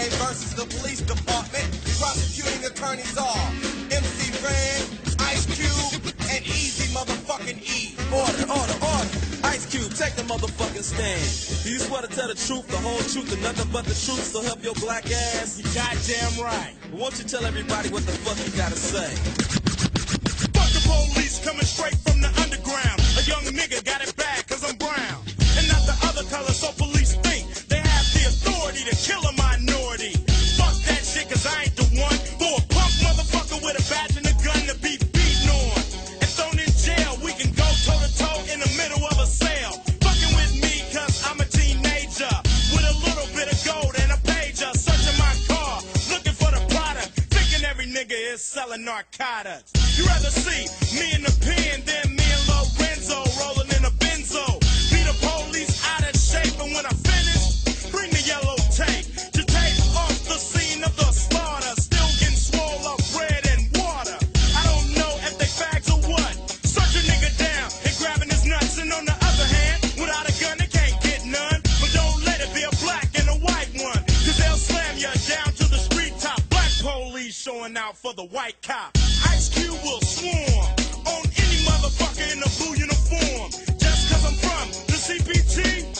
Dre versus the police department. Prosecuting attorneys are MC Ren, Ice Cube, and Eazy motherfucking E. Order, order, order. Ice Cube, take the motherfucking stand. Do you swear to tell the truth, the whole truth, and nothing but the truth, so help your black ass? You goddamn right. Won't you tell everybody what the fuck you gotta say? Fuck the police coming straight selling narcotics. You rather see me in the pen than showing out for the white cop. Ice Cube will swarm on any motherfucker in a blue uniform. Just cause I'm from the CPT,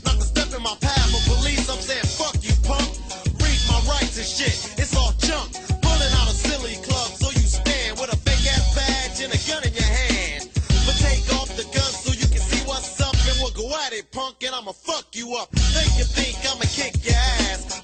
in my path. But police, I'm saying, fuck you, punk. Read my rights and shit, it's all junk. Pulling out a silly club, so you stand with a fake ass badge and a gun in your hand. But take off the gun so you can see what's up, and we'll go at it, punk, and I'ma fuck you up. Think you think I'ma kick your ass,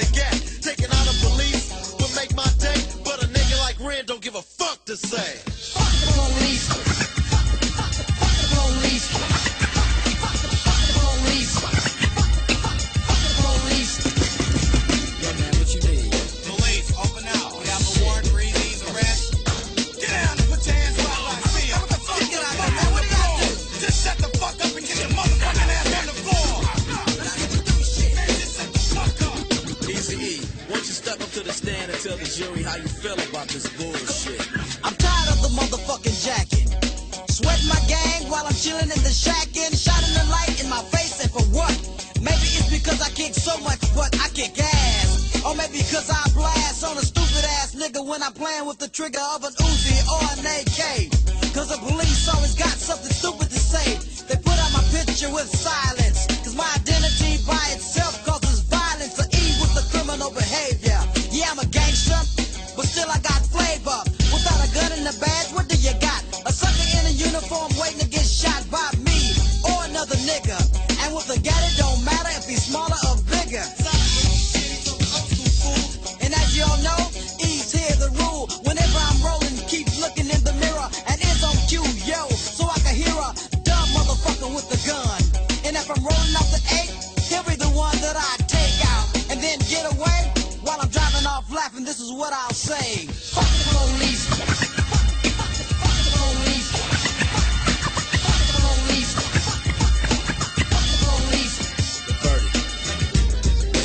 the gap. The jury how you feel about this bullshit? I'm tired of the motherfucking jacking. Sweating my gang while I'm chilling in the shack and shining the light in my face and for what? Maybe it's because I kick so much but I kick ass. Or maybe because I blast on a stupid ass nigga when I'm playing with the trigger of an Uzi or an AK. Cause the police always got something stupid to say. They put out my picture with silence. and this is what I'll say. Fuck the police.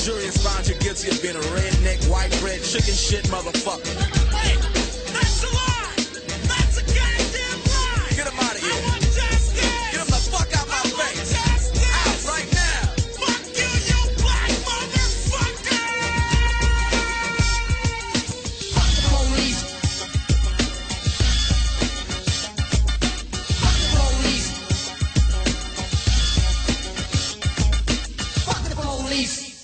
Jury is found you guilty of being a redneck, white bread, chicken shit motherfucker. least